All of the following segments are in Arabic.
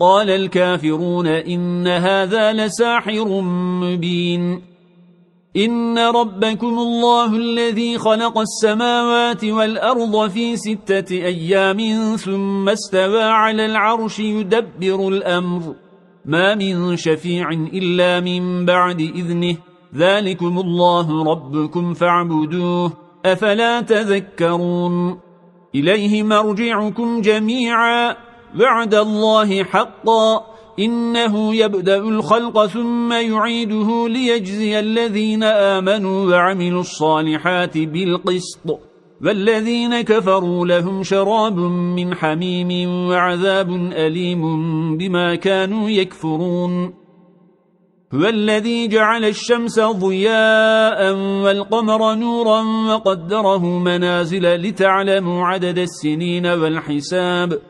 قال الكافرون إن هذا لساحر مبين. إن ربكم الله الذي خلق السماوات والأرض في ستة أيام ثم استوى على العرش يدبر الأمر. ما من شفيع إلا من بعد إذنه. ذلكم الله ربكم فاعبدوه. أفلا تذكرون؟ إليه مرجعكم جميعا. بعد الله حقا إنه يبدأ الخلق ثم يعيده ليجزي الذين آمنوا وعملوا الصالحات بالقسط. والذين كفروا لهم شراب من حميم وعذاب أليم بما كانوا يكفرون. هو الذي جعل الشمس ضياء والقمر نورا وقدره منازل لتعلموا عدد السنين والحساب.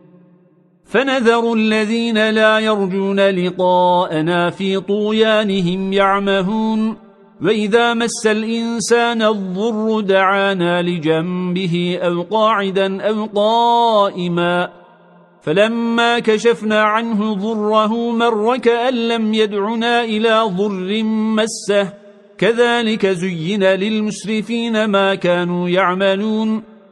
فنذر الذين لا يرجون لقاءنا في طويانهم يعمهون. وإذا مس الإنسان الضر دعانا لجنبه أو قاعدا أو قائما. فلما كشفنا عنه ضره مر كأن لم يدعنا إلى ضر مسه. كذلك زين للمسرفين ما كانوا يعملون.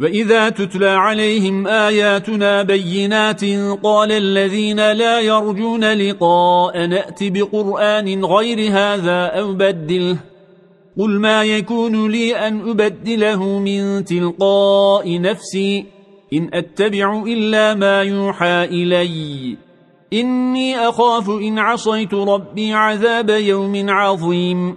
وإذا تتلى عليهم آياتنا بينات قال الذين لا يرجون لقاء نأت بقرآن غير هذا أو بدله قل ما يكون لي أن أبدله من تلقاء نفسي إن أتبع إلا ما يوحى إلي إني أخاف إن عصيت ربي عذاب يوم عظيم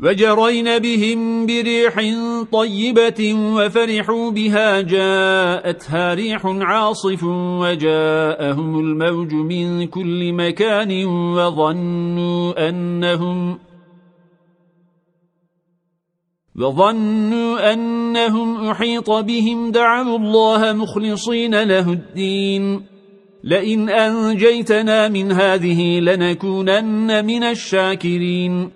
وجرين بهم بريح طيبة وفرحوا بها جاءتها ريح عاصف وجاءهم الموج من كل مكان وظنوا أنهم وظنوا أنهم أحيط بهم دعوا الله مخلصين له الدين. لئن أنجيتنا من هذه لنكونن من الشاكرين.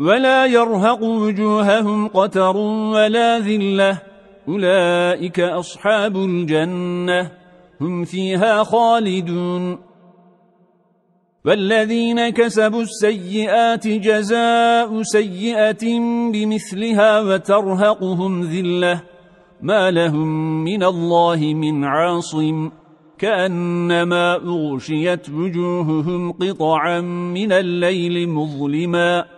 ولا يرهق وجوههم قتر ولا ذلة. أولئك أصحاب الجنة. هم فيها خالدون. والذين كسبوا السيئات جزاء سيئة بمثلها وترهقهم ذلة. ما لهم من الله من عاصم. كأنما أغشيت وجوههم قطعا من الليل مظلماً.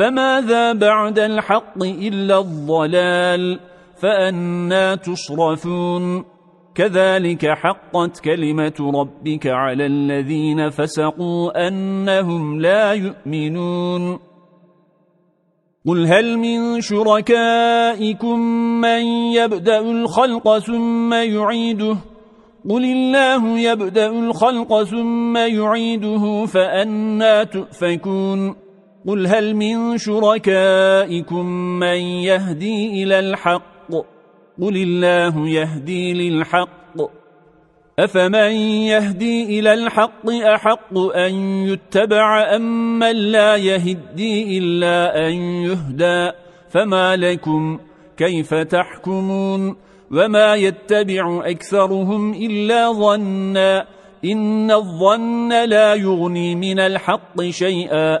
فماذا بعد الحق إلا الضلال فأنا تصرفون كذلك حقت كلمة ربك على الذين فسقوا أنهم لا يؤمنون قل هل من شركائكم من يبدأ الخلق ثم يعيده قل الله يبدأ الخلق ثم يعيده فأنا تؤفكون قل هل من شركائكم من يهدي إلى الحق؟ قل الله يهدي للحق. أفمن يهدي إلى الحق أحق أن يتبع أم من لا يهدي إلا أن يهدى؟ فما لكم؟ كيف تحكمون؟ وما يتبع أكثرهم إلا ظنّا إن الظن لا يغني من الحق شيئا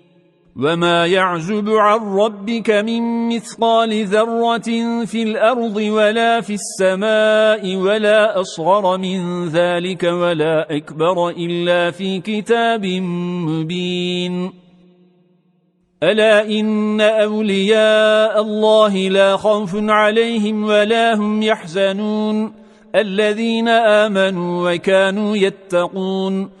وما يعزب عن ربك من مثقال ذرة في الأرض ولا في السماء ولا أصغر من ذلك ولا أكبر إلا في كتاب مبين ألا إن أولياء الله لا خوف عليهم ولا هم يحزنون الذين آمنوا وكانوا يتقون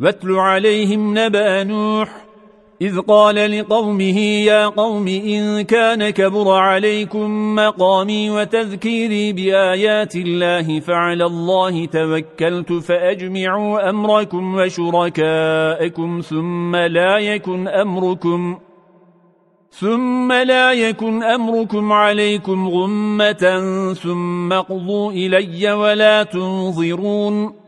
واتل عليهم نبأ نوح إذ قال لقومه يا قوم إن كان كبر عليكم مقامي وتذكيري بآيات الله فعلى الله توكلت فأجمعوا أمركم وشركاءكم ثم لا يكن أمركم ثم لا يكن أمركم عليكم غمة ثم قضوا إلي ولا تنظرون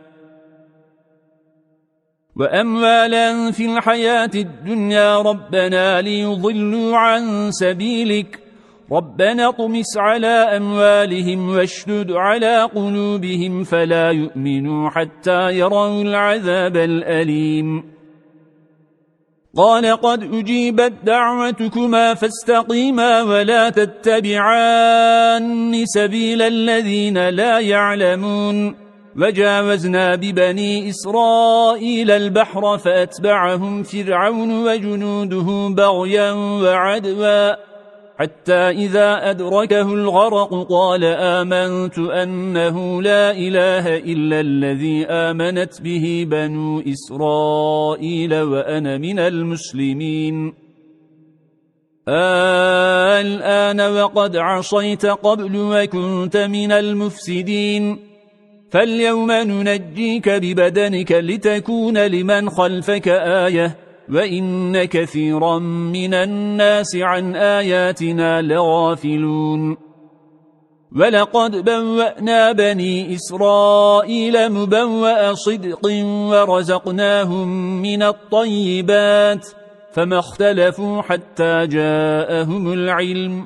وأموالا في الحياة الدنيا ربنا ليضلوا عن سبيلك. ربنا طمس على أموالهم واشدد على قلوبهم فلا يؤمنوا حتى يروا العذاب الأليم. قال قد أجيبت دعوتكما فاستقيما ولا تتبعان سبيل الذين لا يعلمون. وجاوزنا ببني إسرائيل البحر فأتبعهم فرعون وجنوده بغيا وعدوا. حتى إذا أدركه الغرق قال آمنت أنه لا إله إلا الذي آمنت به بنو إسرائيل وأنا من المسلمين. الآن وقد عصيت قبل وكنت من المفسدين. فاليوم ننجيك ببدنك لتكون لمن خلفك آية وإن كثيرا من الناس عن آياتنا لغافلون ولقد بوأنا بني إسرائيل مبوأ صدق ورزقناهم من الطيبات فما اختلفوا حتى جاءهم العلم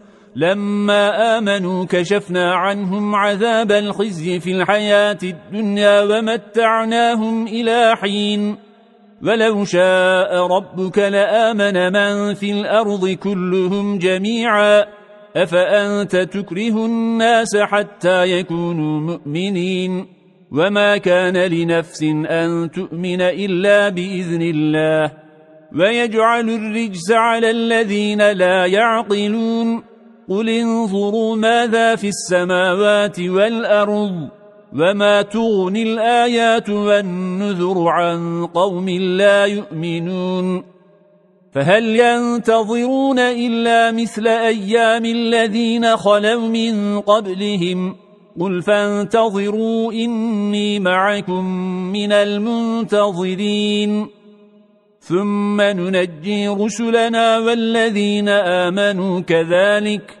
لما آمنوا كشفنا عنهم عذاب الخزي في الحياة الدنيا ومتعناهم إلى حين. ولو شاء ربك لآمن من في الأرض كلهم جميعا. أفأنت تكره الناس حتى يكونوا مؤمنين؟ وما كان لنفس أن تؤمن إلا بإذن الله. ويجعل الرجس على الذين لا يعقلون. قل انظروا ماذا في السماوات والأرض وما تغني الآيات والنذر عن قوم لا يؤمنون فهل ينتظرون إلا مثل أيام الذين خلوا من قبلهم قل فانتظروا إني معكم من المنتظرين ثم ننجي رسلنا والذين آمنوا كذلك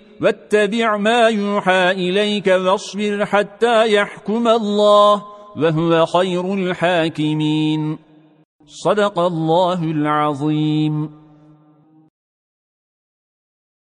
واتبع ما يوحى إليك واصبر حتى يحكم الله وهو خير الحاكمين. صدق الله العظيم.